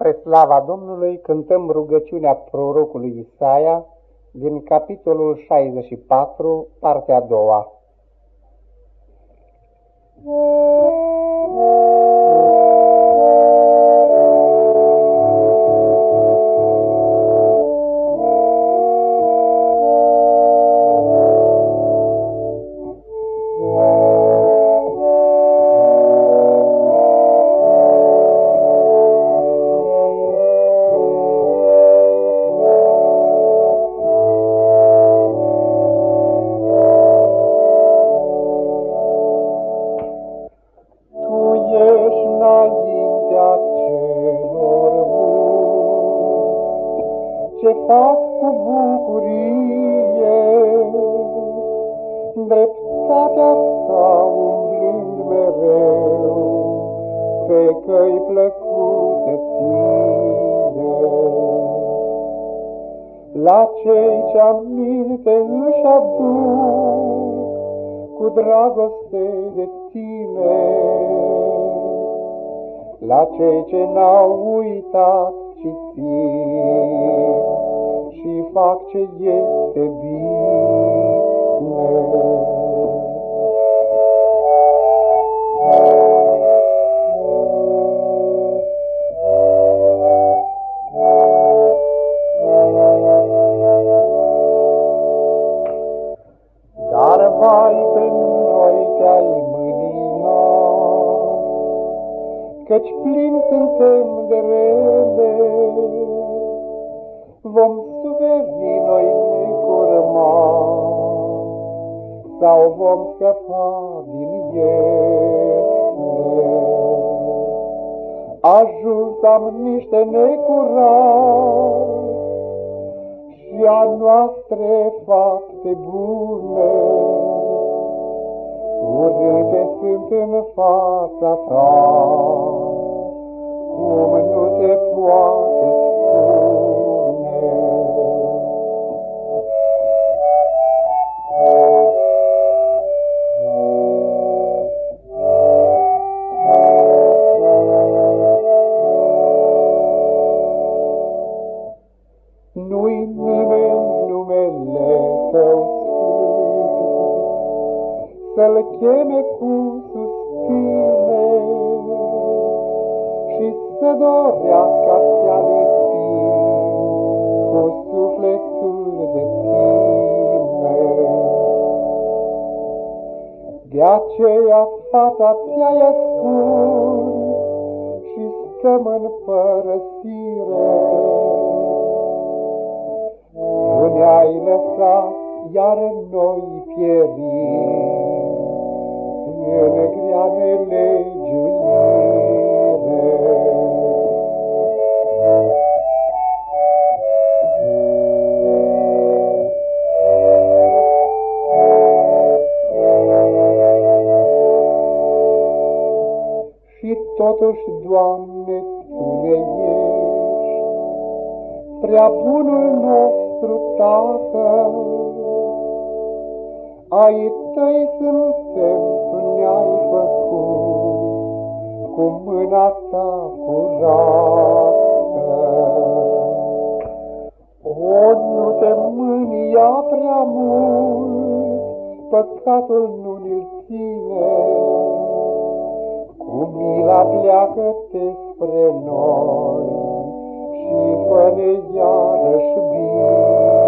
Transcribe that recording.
Spre slava Domnului cântăm rugăciunea prorocului Isaia din capitolul 64, partea a doua. Ce fac cu bucurie, dreptatea ta umblând mereu, pe căi plăcute ție. La cei ce minte își aduc cu dragoste de tine, la cei ce n-au uitat ci ție, și fac ce este bine. Dar vai pe noi te-ai mânia, Căci plini suntem de rele, sau vom scăpa din ele. Ajuns am niște necurați și a noastre fapte bune, urâte sunt în fața ta, cum nu se poate Să-l cheme cu suspine Și să dorească să Cu sufletul de tine De aceea fața ți-ai ascuns Și stăm în părăsire ne-ai lăsat, iar noi pierim în grea nelegiuire. Și totuși, Doamne, Tu ne ești, prea bunul nostru, nostru Tată. Ai tăi suntem, tu ne-ai făcut, cu mâna curată. O, nu te mânia prea mult, păcatul nu ne ține, cu mila pleacă-te spre noi și fă-ne iarăși bine.